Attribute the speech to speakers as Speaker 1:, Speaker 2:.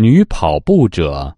Speaker 1: 女跑步者。